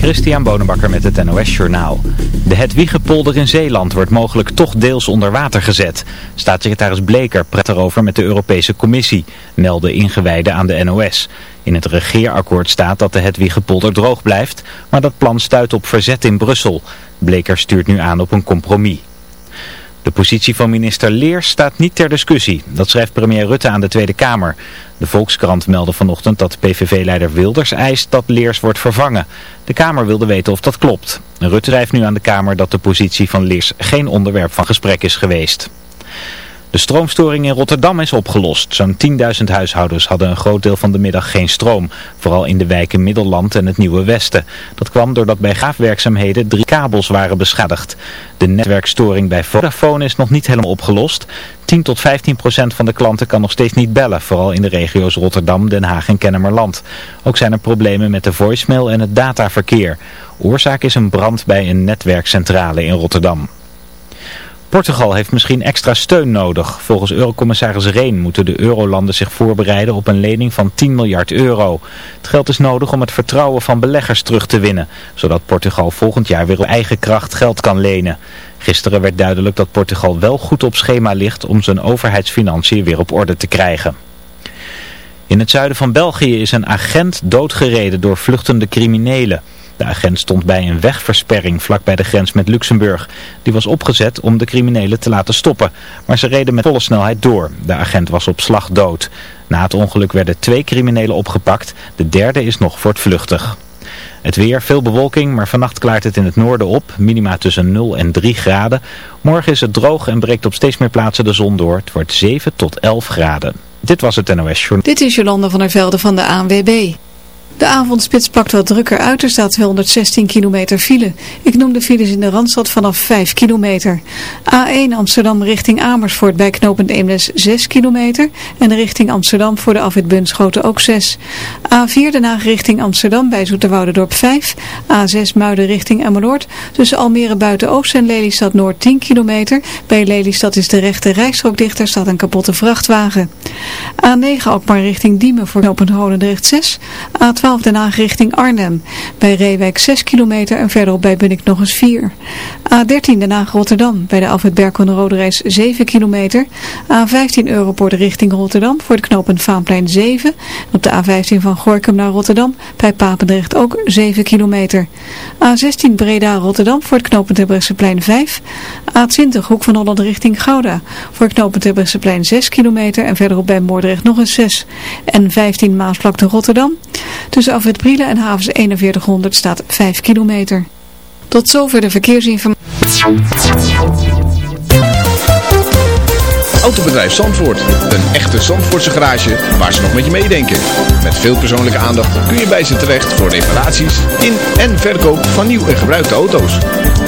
Christian Bonenbakker met het NOS Journaal. De Hedwiegepolder in Zeeland wordt mogelijk toch deels onder water gezet. Staatssecretaris Bleker praat erover met de Europese Commissie, melden ingewijden aan de NOS. In het regeerakkoord staat dat de Hedwiegepolder droog blijft, maar dat plan stuit op verzet in Brussel. Bleker stuurt nu aan op een compromis. De positie van minister Leers staat niet ter discussie. Dat schrijft premier Rutte aan de Tweede Kamer. De Volkskrant meldde vanochtend dat PVV-leider Wilders eist dat Leers wordt vervangen. De Kamer wilde weten of dat klopt. Rutte schrijft nu aan de Kamer dat de positie van Leers geen onderwerp van gesprek is geweest. De stroomstoring in Rotterdam is opgelost. Zo'n 10.000 huishoudens hadden een groot deel van de middag geen stroom. Vooral in de wijken Middelland en het Nieuwe Westen. Dat kwam doordat bij gaafwerkzaamheden drie kabels waren beschadigd. De netwerkstoring bij Vodafone is nog niet helemaal opgelost. 10 tot 15 procent van de klanten kan nog steeds niet bellen. Vooral in de regio's Rotterdam, Den Haag en Kennemerland. Ook zijn er problemen met de voicemail en het dataverkeer. Oorzaak is een brand bij een netwerkcentrale in Rotterdam. Portugal heeft misschien extra steun nodig. Volgens eurocommissaris Reen moeten de eurolanden zich voorbereiden op een lening van 10 miljard euro. Het geld is nodig om het vertrouwen van beleggers terug te winnen, zodat Portugal volgend jaar weer op eigen kracht geld kan lenen. Gisteren werd duidelijk dat Portugal wel goed op schema ligt om zijn overheidsfinanciën weer op orde te krijgen. In het zuiden van België is een agent doodgereden door vluchtende criminelen. De agent stond bij een wegversperring vlak bij de grens met Luxemburg. Die was opgezet om de criminelen te laten stoppen. Maar ze reden met volle snelheid door. De agent was op slag dood. Na het ongeluk werden twee criminelen opgepakt. De derde is nog voortvluchtig. Het weer, veel bewolking, maar vannacht klaart het in het noorden op. Minima tussen 0 en 3 graden. Morgen is het droog en breekt op steeds meer plaatsen de zon door. Het wordt 7 tot 11 graden. Dit was het NOS Journal. Dit is Jolanda van der Velde van de ANWB. De avondspits pakt wat drukker uit. Er staat 216 kilometer file. Ik noem de files in de Randstad vanaf 5 kilometer. A1 Amsterdam richting Amersfoort bij knooppunt Eemnes 6 kilometer. En richting Amsterdam voor de afwit Bunschoten ook 6. A4 Den Haag richting Amsterdam bij Zoeterwouderdorp 5. A6 Muiden richting Emmeloord. Tussen Almere Buiten-Oost en Lelystad Noord 10 kilometer. Bij Lelystad is de rechte rijstrook dichter. staat een kapotte vrachtwagen. A9 Alkmaar richting Diemen voor knooppunt Holendrecht 6. A12 A12 Den Haag richting Arnhem. Bij Reewijk 6 kilometer en verderop bij ben ik nog eens 4. A13 Den Haag Rotterdam. Bij de Alfred Berkel Rode Reis 7 kilometer. A15 Europort richting Rotterdam voor het knooppunt Vaanplein 7. Op de A15 van Gorkum naar Rotterdam. Bij Papendrecht ook 7 kilometer. A16 Breda Rotterdam voor het knooppunt Terbrechtseplein 5. A20 Hoek van Holland richting Gouda. Voor het knooppunt Terbrechtseplein 6 kilometer en verderop bij Moordrecht nog eens 6. En 15 Maasvlakte Rotterdam. Tussen Afwit Brielen en havens 4100 staat 5 kilometer. Tot zover de verkeersinformatie. Autobedrijf Zandvoort. Een echte Zandvoortse garage waar ze nog met je meedenken. Met veel persoonlijke aandacht kun je bij ze terecht voor reparaties in en verkoop van nieuw en gebruikte auto's.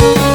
m、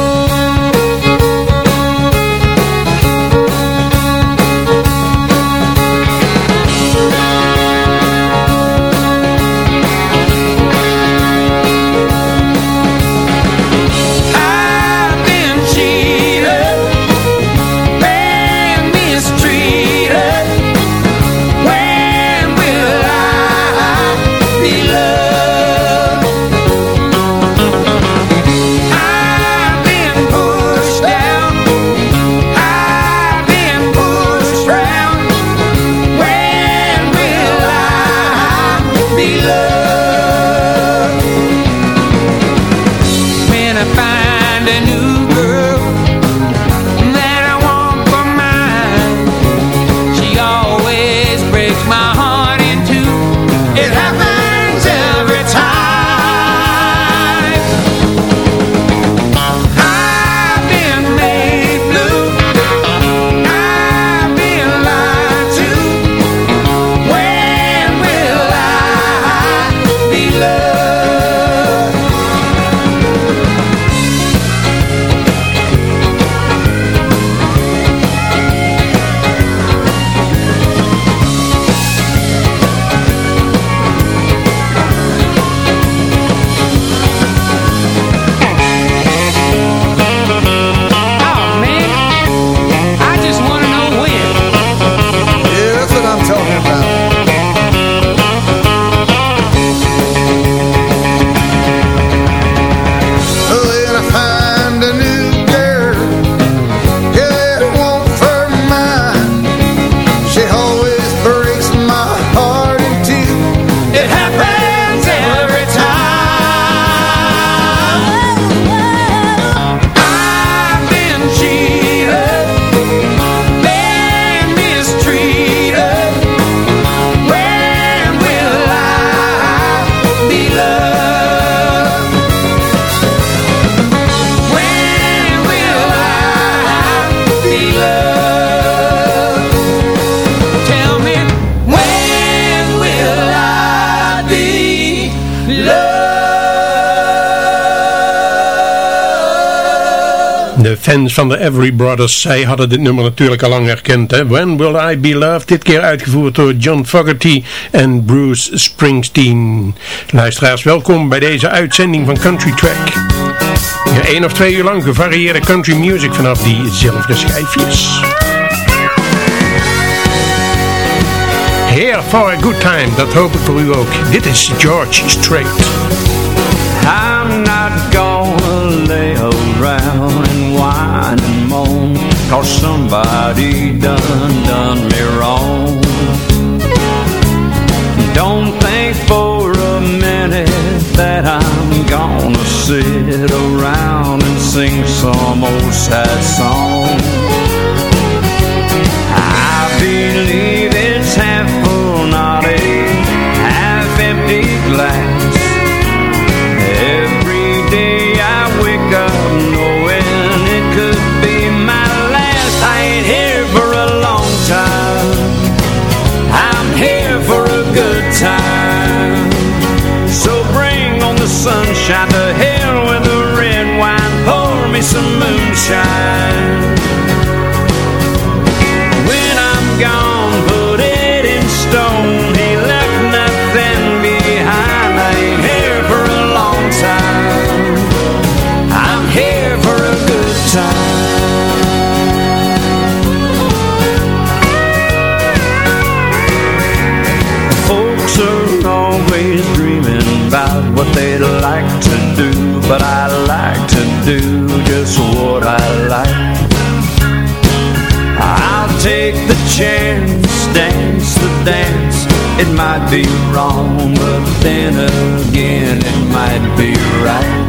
van de Every Brothers, zij hadden dit nummer natuurlijk al lang herkend. Hè? When Will I Be Loved? Dit keer uitgevoerd door John Fogerty en Bruce Springsteen. Luisteraars, welkom bij deze uitzending van Country Track. Ja, één of twee uur lang gevarieerde country music vanaf die zilveren schijfjes. Here for a good time, dat hoop ik voor u ook. Dit is George Strait. Cause somebody done done me wrong. Don't think for a minute that I'm gonna sit around and sing some old sad song the sunshine to hell with the red wine. Pour me some moonshine they'd like to do But I like to do just what I like. I'll take the chance, dance the dance. It might be wrong, but then again it might be right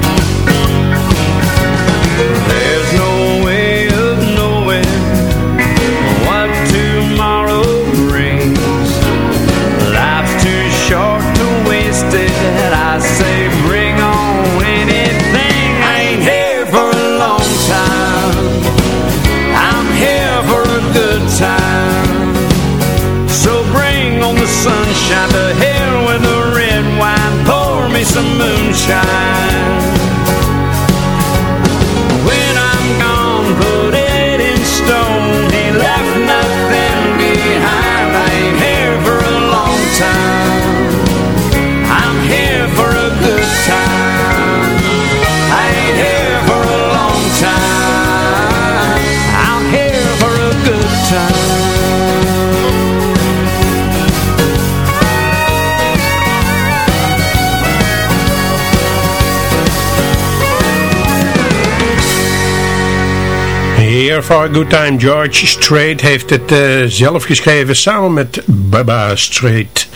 For a good time. George Strait heeft het eh, zelf geschreven samen met Baba Strait.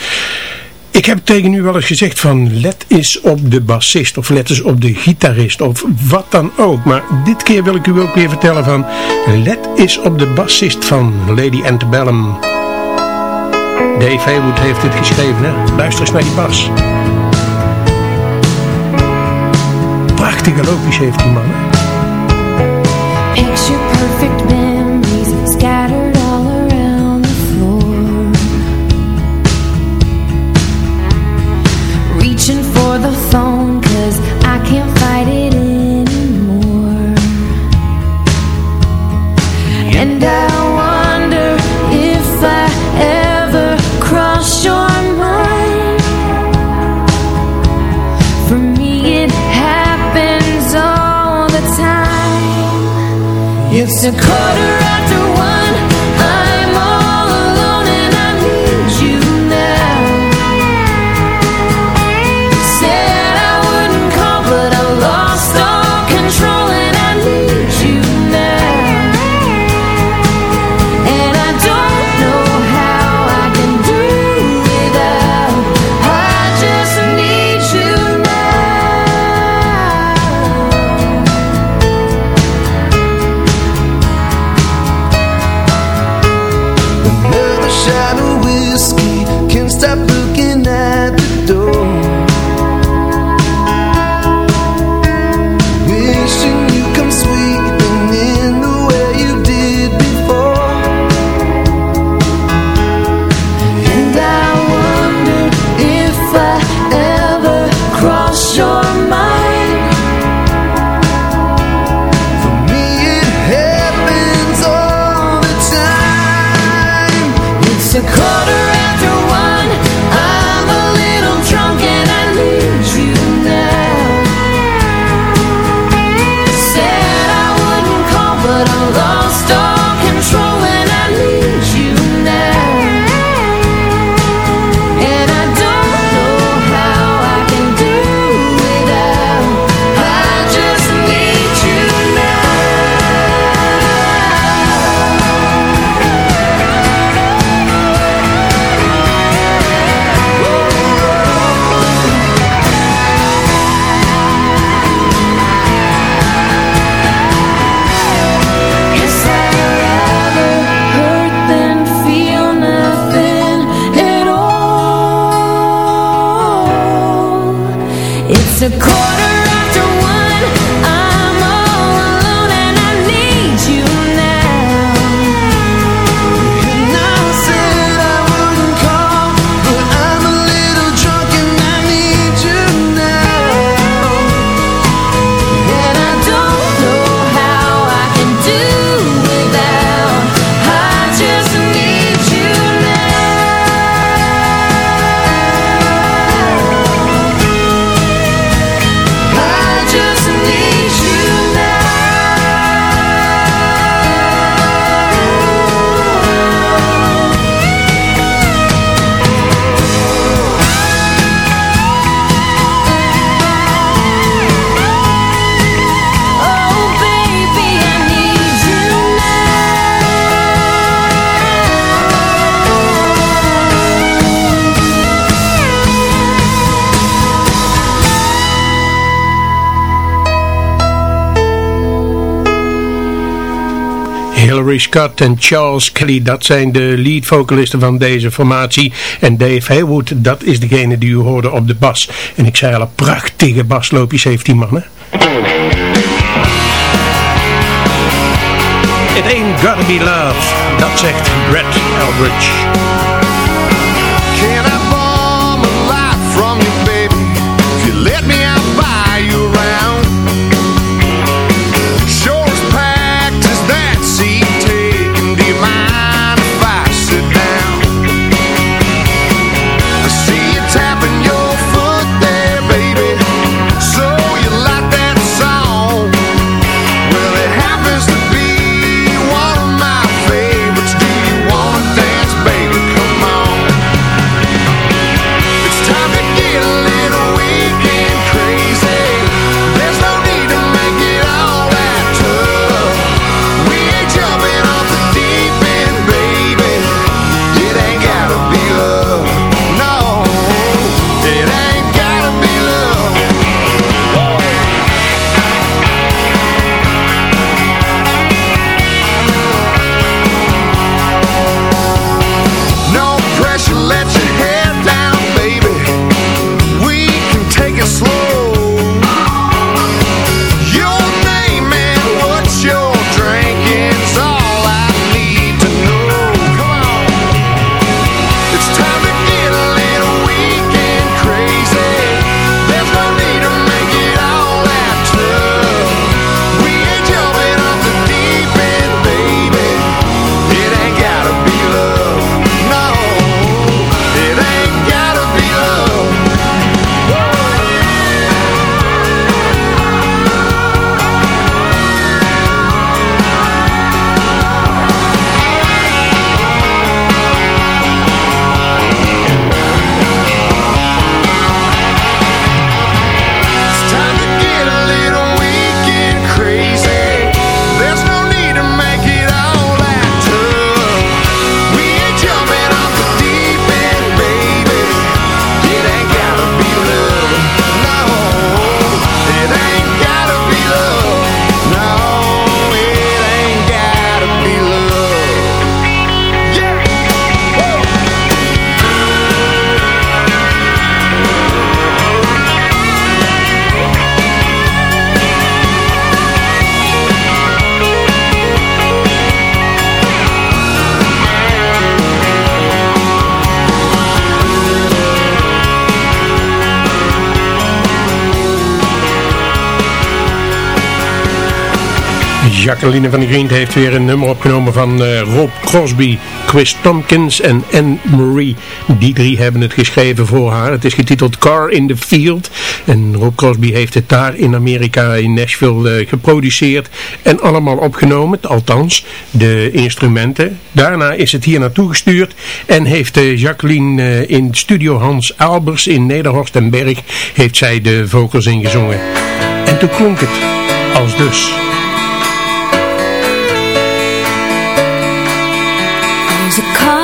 Ik heb tegen u wel eens gezegd van let eens op de bassist of let eens op de gitarist of wat dan ook. Maar dit keer wil ik u ook weer vertellen van let eens op de bassist van Lady Antebellum. Dave Haywood heeft dit geschreven hè. Luister eens naar die bas. Prachtige loopjes heeft die man. perfect man. It's a quarter Scott en Charles Kelly, dat zijn de lead vocalisten van deze formatie. En Dave Haywood, dat is degene die u hoorde op de bas. En ik zei al, een prachtige basloopjes heeft die man. It ain't gotta be love, dat zegt Brad Eldridge. Jacqueline van de Griend heeft weer een nummer opgenomen van eh, Rob Crosby, Chris Tompkins en Anne Marie. Die drie hebben het geschreven voor haar. Het is getiteld Car in the Field. En Rob Crosby heeft het daar in Amerika, in Nashville, eh, geproduceerd en allemaal opgenomen. Althans, de instrumenten. Daarna is het hier naartoe gestuurd en heeft eh, Jacqueline in studio Hans Albers in Nederhorst en Berg heeft zij de vocals ingezongen. En toen klonk het als dus... There's a car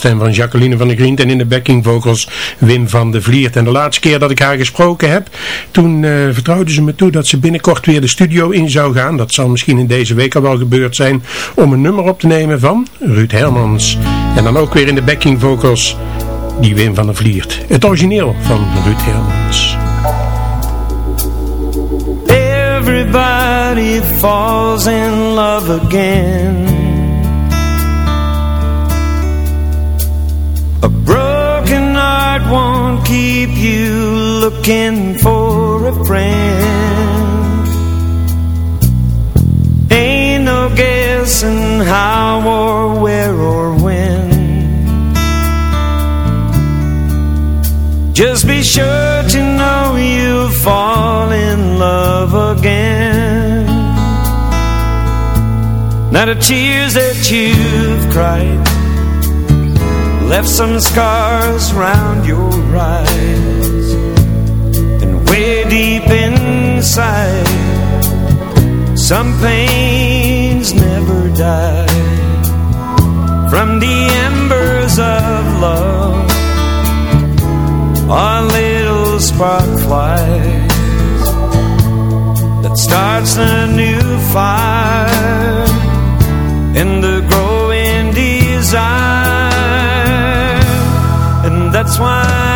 stem van Jacqueline van der Grient en in de backing vocals Wim van de Vliert. En de laatste keer dat ik haar gesproken heb, toen eh, vertrouwde ze me toe dat ze binnenkort weer de studio in zou gaan. Dat zal misschien in deze week al wel gebeurd zijn om een nummer op te nemen van Ruud Hermans. En dan ook weer in de backing vocals die Wim van der Vliert. Het origineel van Ruud Hermans. Everybody falls in love again. A broken heart won't keep you looking for a friend. Ain't no guessing how or where or when. Just be sure to know you'll fall in love again. Now the tears that you've cried left some scars round your eyes, and way deep inside, some pains never die. From the embers of love our little spark flies that starts a new fire in the growing desire, that's why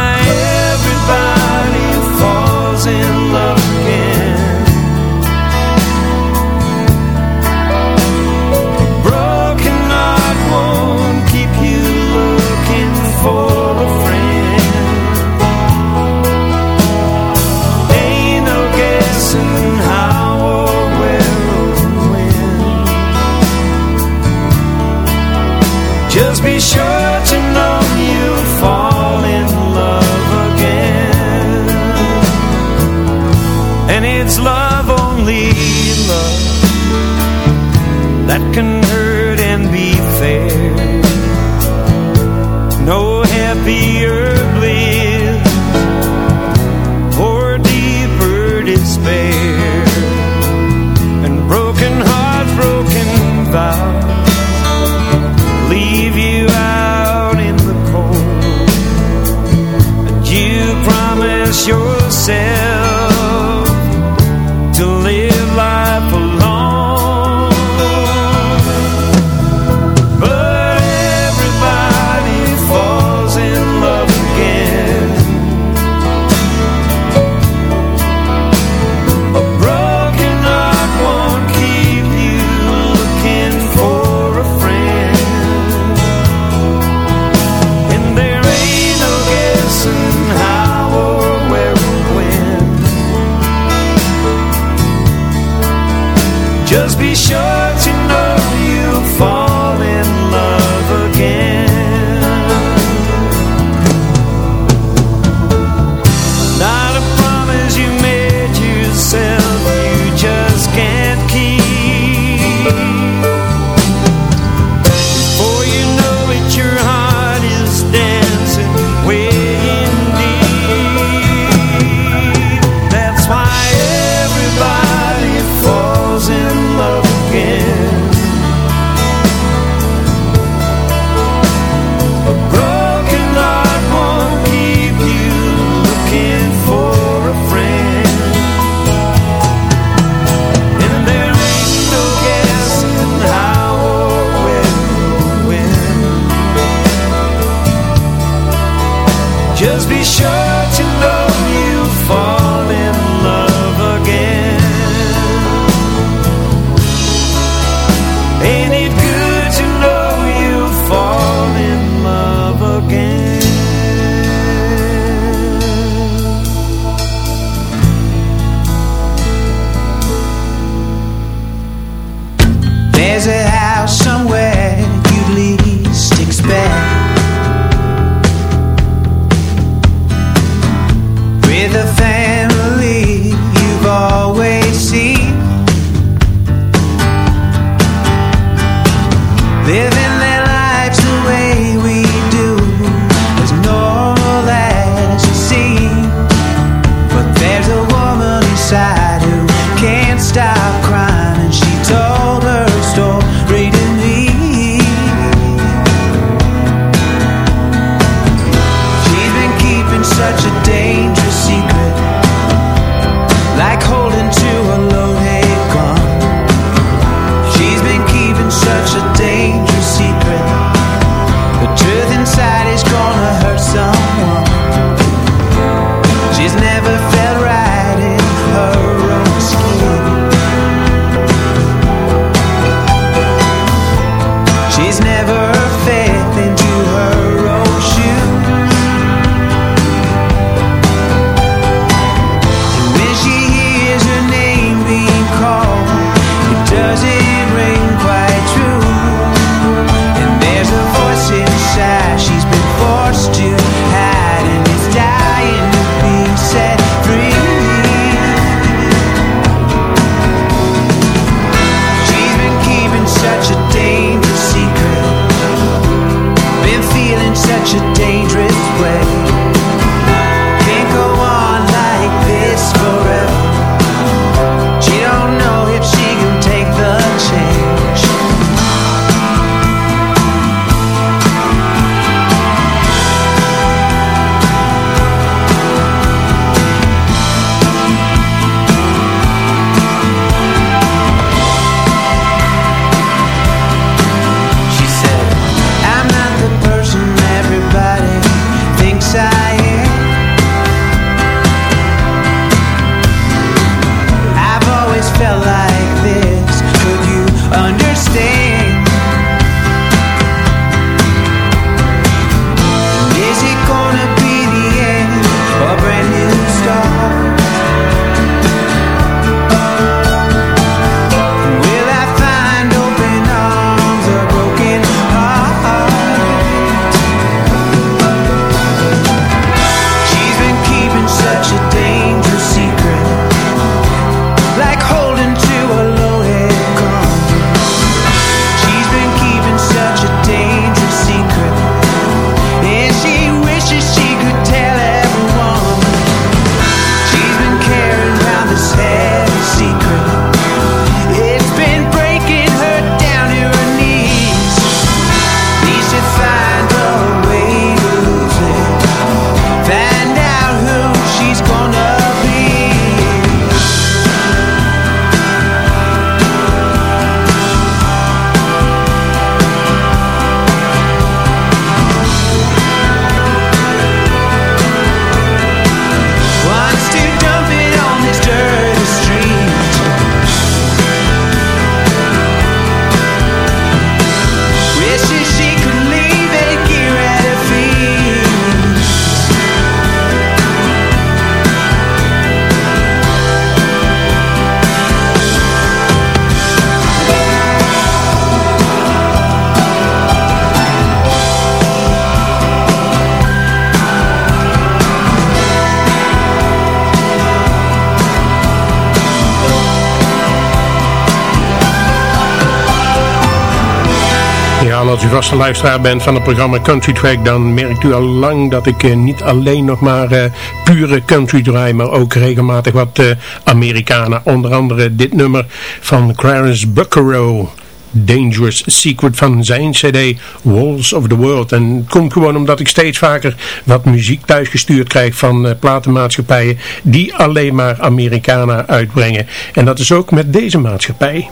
u vaste luisteraar bent van het programma Country Track, dan merkt u al lang dat ik eh, niet alleen nog maar uh, pure country draai, maar ook regelmatig wat uh, Amerikanen. Onder andere dit nummer van Clarence Buckerow. Dangerous Secret van zijn cd Walls of the World. En het komt gewoon omdat ik steeds vaker wat muziek thuisgestuurd krijg van platenmaatschappijen die alleen maar Amerikanen uitbrengen. En dat is ook met deze maatschappij.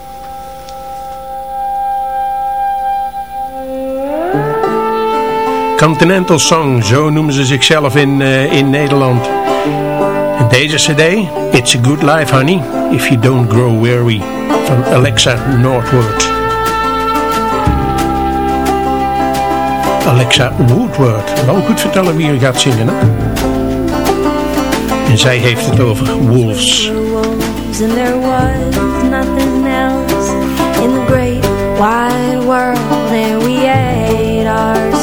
Continental Song, zo noemen ze zichzelf in, uh, in Nederland. En deze cd, It's a Good Life Honey, If You Don't Grow Weary, van Alexa Northwood. Alexa Woodward. Wel goed vertellen wie er gaat zingen, hè? En zij heeft het over Wolves. And there was nothing else in the great wide world And we ate ourselves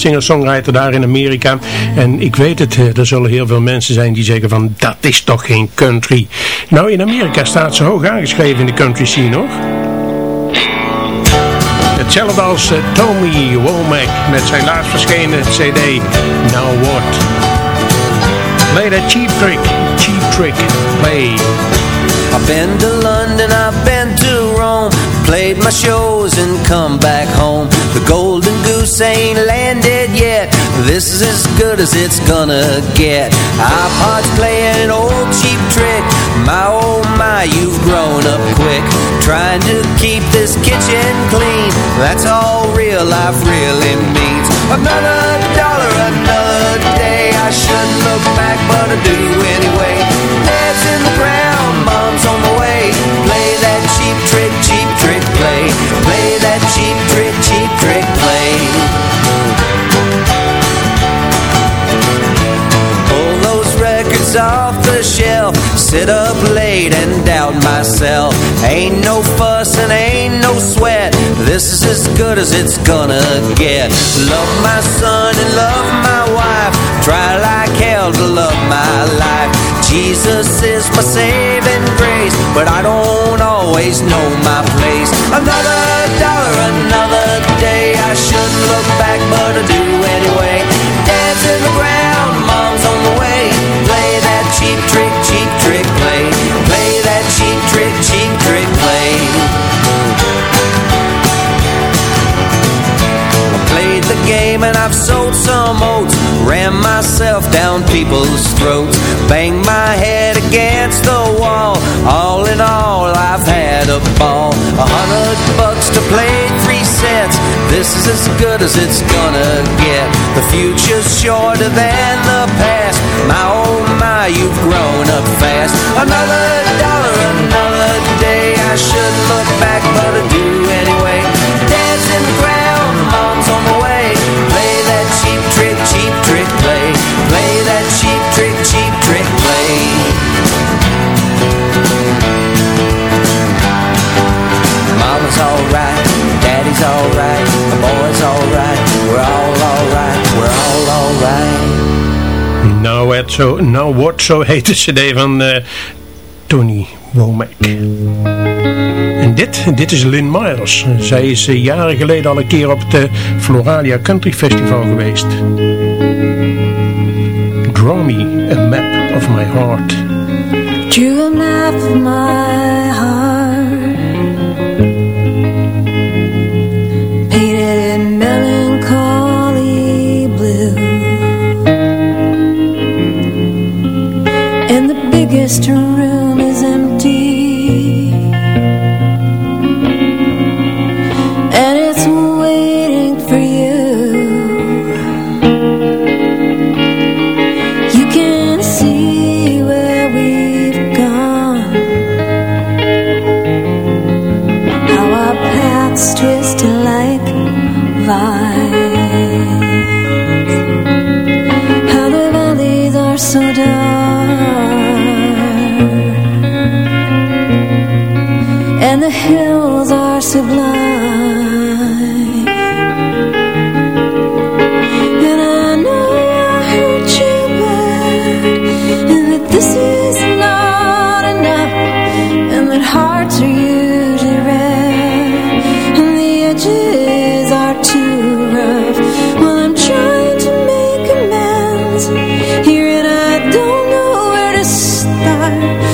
singer-songwriter daar in Amerika. En ik weet het, eh, er zullen heel veel mensen zijn die zeggen van dat is toch geen country. Nou, in Amerika staat ze hoog aangeschreven in de country scene hoor. Hetzelfde als eh, Tommy Womack met zijn laatst verschenen cd Now What. Play that cheap trick, cheap trick, play. I've been to London, I've been to Rome Played my shows and come back home. The golden goose ain't landed yet. This is as good as it's gonna get. iPod's playing an old cheap trick. My oh my, you've grown up quick. Trying to keep this kitchen clean. That's all real life really means. Another dollar, another day. I shouldn't look back but I do anyway play. Play that cheap trick, cheap trick, play. Pull those records off the shelf. Sit up late and doubt myself. Ain't no fuss and ain't no sweat. This is as good as it's gonna get. Love my son and love my wife. Try like hell to love my life Jesus is my saving grace But I don't always know my place. Another dollar, another day I shouldn't look back but I do anyway. Dad's in the ground, mom's on the way. Play that cheap trick, cheap trick, play. Play that cheap trick, cheap trick, play. I played the game and I've sold some oats Ran myself down people's throats. Bang my head against the wall. All in all I've had a ball. A hundred bucks to play three sets. This is as good as it's gonna get. The future's shorter than the past. My oh my you've grown up fast. Another dollar, another day. I should look back but Zo, nou wordt zo heet de cd van eh, Tony Womack. En dit, dit is Lynn Myers. Zij is eh, jaren geleden al een keer op het eh, Floralia Country Festival geweest. Draw me a map of my heart. Drew a map of my biggest room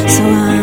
so.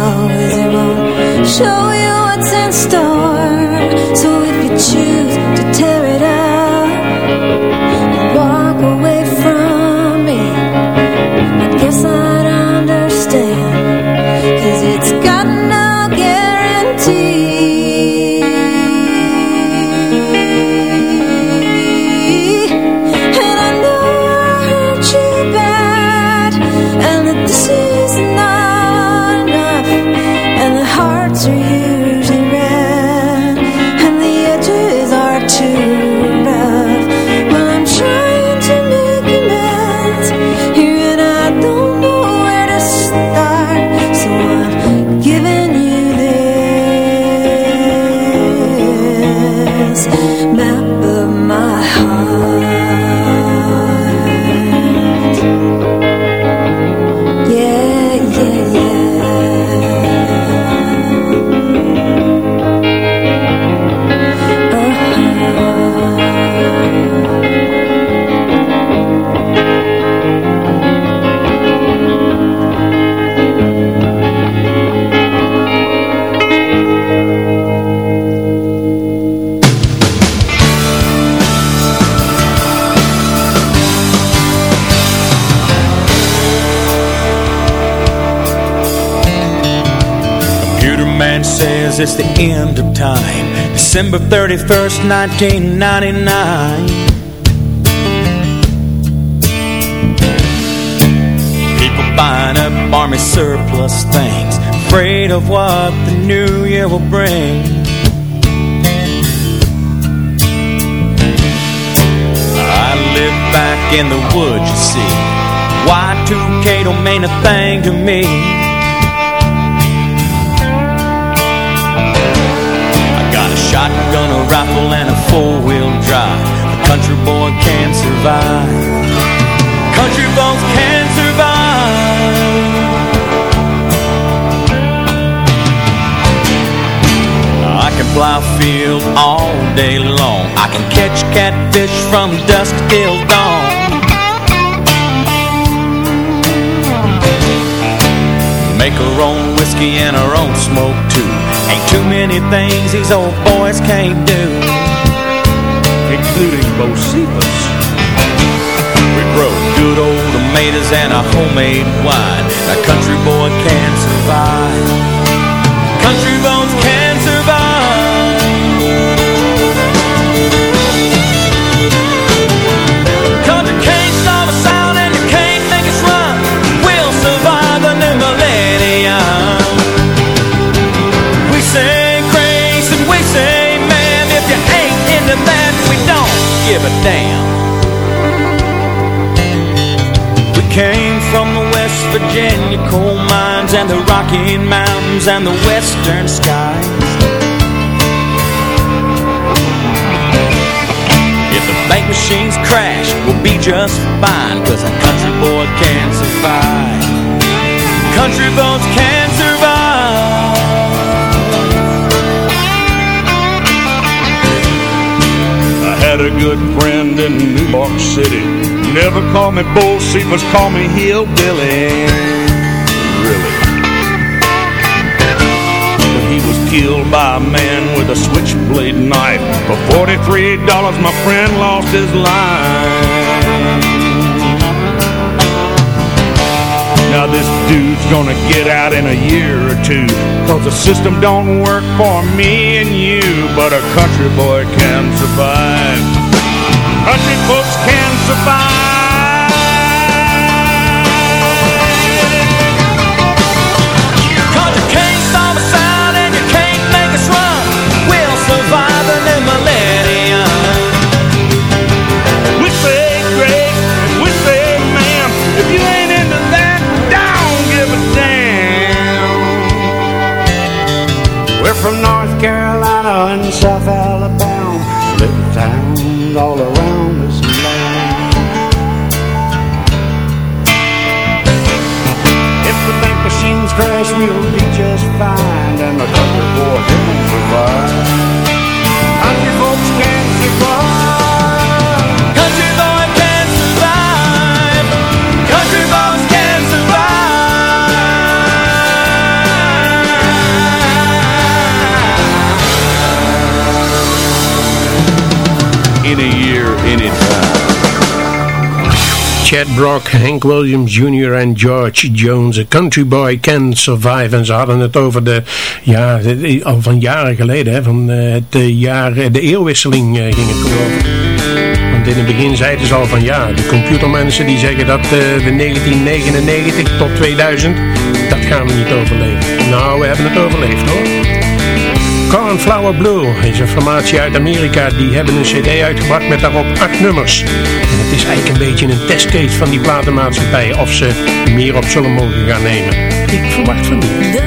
Know is it won't show you what's in store. End of time. December 31st, 1999. People buying up army surplus things, afraid of what the new year will bring. I live back in the woods, you see. Y2K don't mean a thing to me. Shotgun, a rifle, and a four-wheel drive. A country boy can survive. Country boys can survive. I can plow field all day long. I can catch catfish from dusk till dawn. Make our own whiskey and our own smoke too. Ain't too many things these old boys can't do. Including Bocephus. We grow good old tomatoes and a homemade wine. A country boy can survive. Country bones can survive. Give a damn. We came from the West Virginia coal mines and the Rocky Mountains and the western skies. If the bank machines crash, we'll be just fine Cause a country boy can survive Country boys can Had a good friend in New York City. Never called me Bocephus, call me Hillbilly. Really. But he was killed by a man with a switchblade knife. For $43, my friend lost his life. Now this dude's gonna get out in a year or two. Cause the system don't work for me and you But a country boy can survive. Country folks can survive from North Carolina and South Alabama. Little towns all around us land. If the bank machines crash, we'll be just fine. And the country boy can survive. Country folks can survive Country boy can survive in a year, in it. time. Chad Brock, Hank Williams Jr. en George Jones. A country boy can survive. En ze hadden het over de, ja, al van jaren geleden, hè, van eh, het jaar, eh, de eeuwwisseling eh, ging het Want in het begin zeiden ze al van ja, de computermensen die zeggen dat de 1999 tot 2000, dat gaan we niet overleven. Nou, we hebben het overleefd hoor. Cornflower Blue is een formatie uit Amerika. Die hebben een cd uitgebracht met daarop acht nummers. En het is eigenlijk een beetje een testcase van die platenmaatschappij. Of ze meer op zullen mogen gaan nemen. Ik verwacht van niet.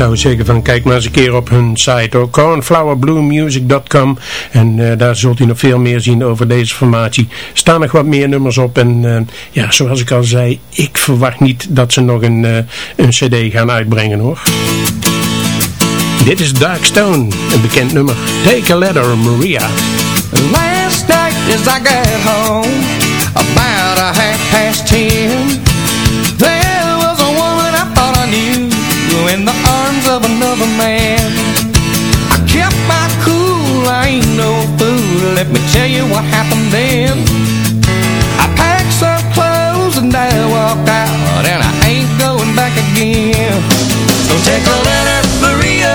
Zou zeggen van kijk maar eens een keer op hun site hoor. Cornflowerbluemusic.com En eh, daar zult u nog veel meer zien over deze formatie. Staan nog wat meer nummers op. En eh, ja, zoals ik al zei, ik verwacht niet dat ze nog een, eh, een cd gaan uitbrengen hoor. Dit is Dark Stone, een bekend nummer. Take a letter, Maria. Last I got home, about a half past there was a woman I thought I knew in the of another man. I kept my cool, I ain't no fool. Let me tell you what happened then. I packed some clothes and I walked out, and I ain't going back again. So take a letter, Maria,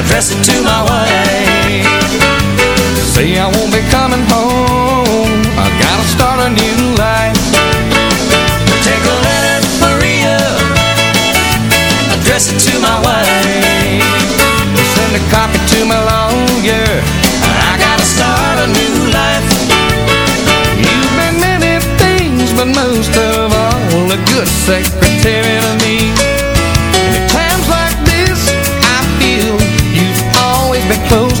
address it to my wife. Say I won't be coming home I gotta start a new life It to my wife Send a copy to my lawyer. I gotta start a new life. You've been many things But most of all A good secretary to me. And at times like this I feel You've always been close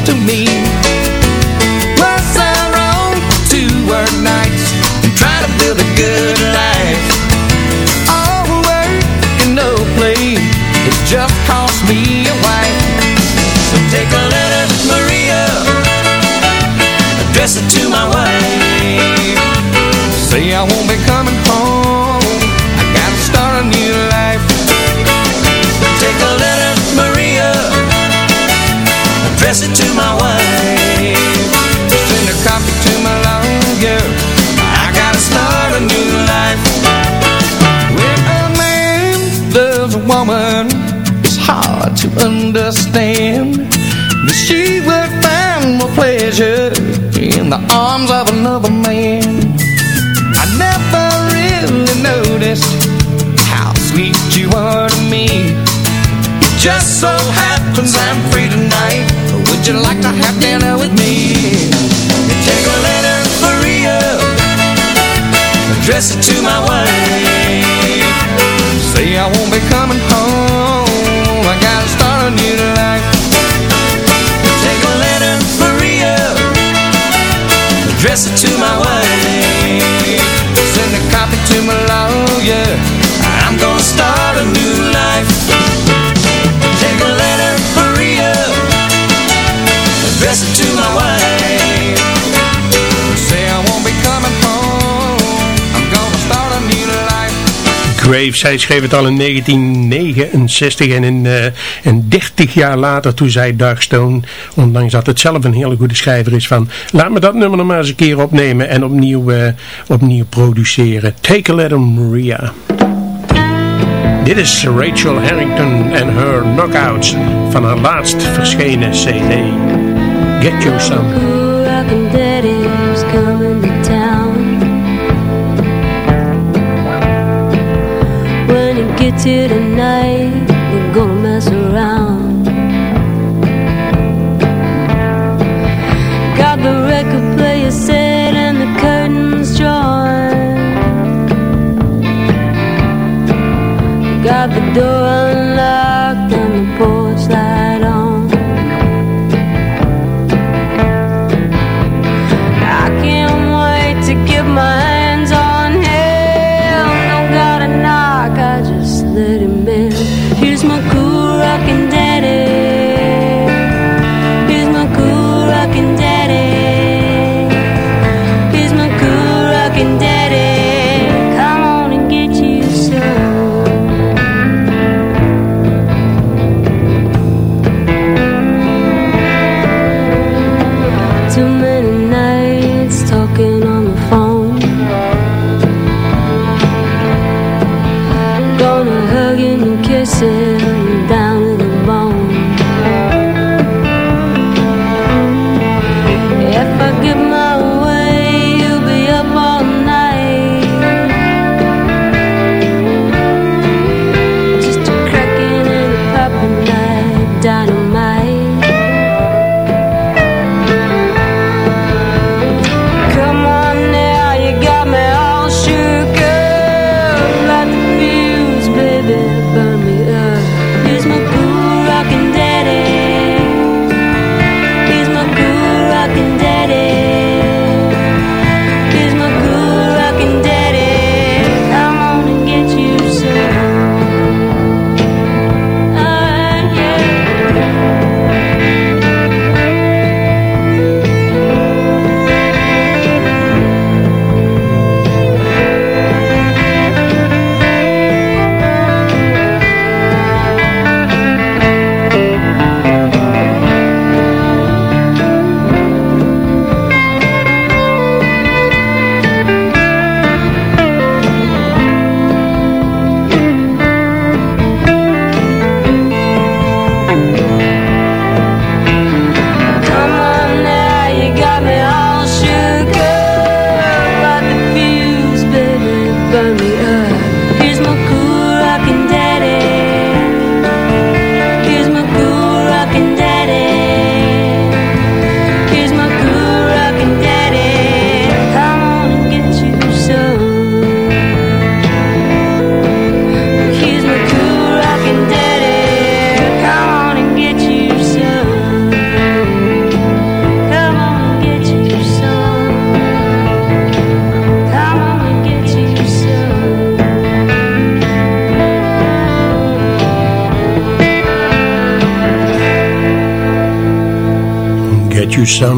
Address it to my wife. Say I won't be coming so happens I'm free tonight Would you like to have dinner with me? Take a letter, Maria. Address it to my wife. Say I won't be coming home. I gotta start a new life. Take a letter, Maria. Address it to Hij schreef het al in 1969 en in, uh, en 30 jaar later toen zei Doug Stone, ondanks dat het zelf een hele goede schrijver is van, laat me dat nummer nog maar eens een keer opnemen en opnieuw, uh, opnieuw produceren. Take a letter Maria. Dit is Rachel Harrington en her Knockouts van haar laatst verschenen cd. Get You Some. to tonight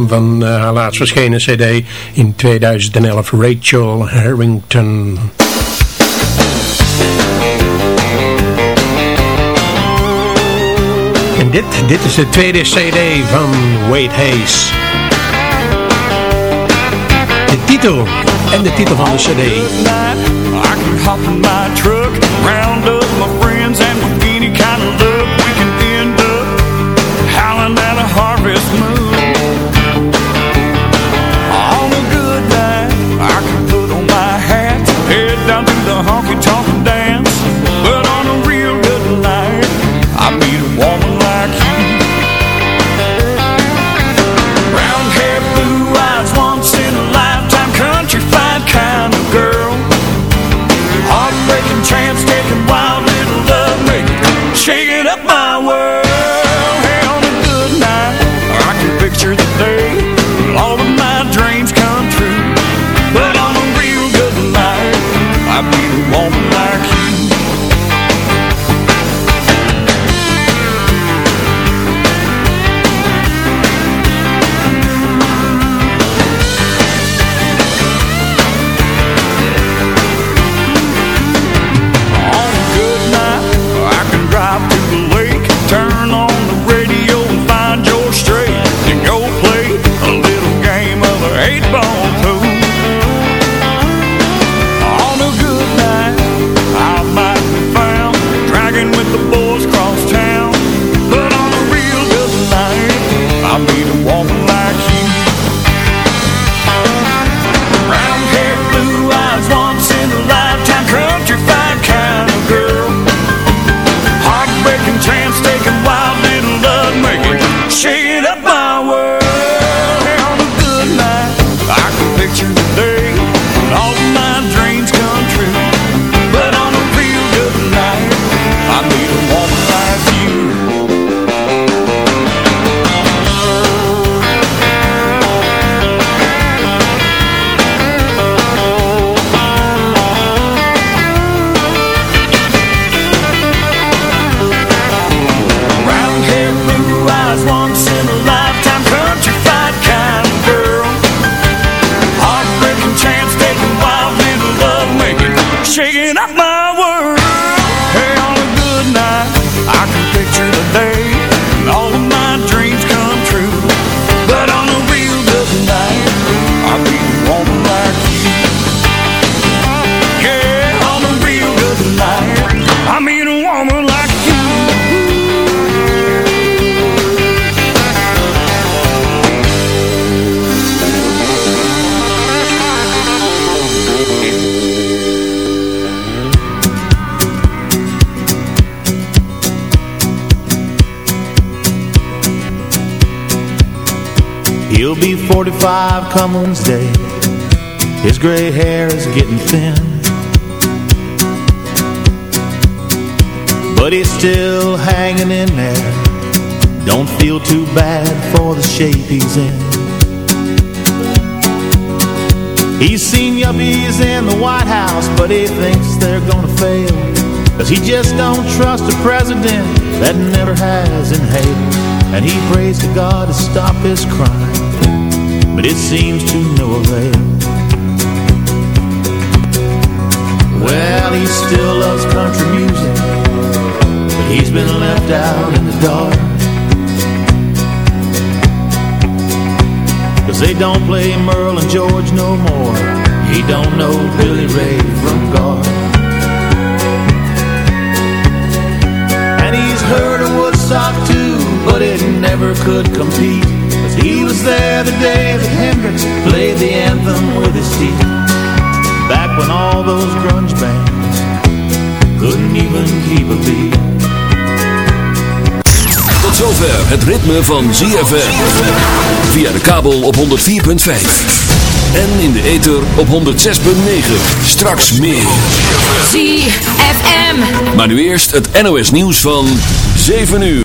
van uh, haar laatst verschenen cd in 2011, Rachel Harrington. En dit, dit is de tweede cd van Wade Hayes. De titel en de titel van de cd. I hop in my truck, round up my friends, and any kind of be 45 come Wednesday His gray hair is getting thin. But he's still hanging in there. Don't feel too bad for the shape he's in. He's seen yuppies in the White House But he thinks they're gonna fail. Cause he just don't trust a president That never has inhaled And he prays to God to stop his crime But it seems to no avail. Well, he still loves country music But he's been left out in the dark. Cause they don't play Merle and George no more. He don't know Billy Ray from God And he's heard of Woodstock too But it never could compete he was there the day that Hendrix Played the anthem with his teeth Back when all those grunge bands Couldn't even keep a beat Tot zover het ritme van ZFM. Via de kabel op 104.5. En in de ether op 106.9. Straks meer. ZFM. Maar nu eerst het NOS nieuws van 7 uur.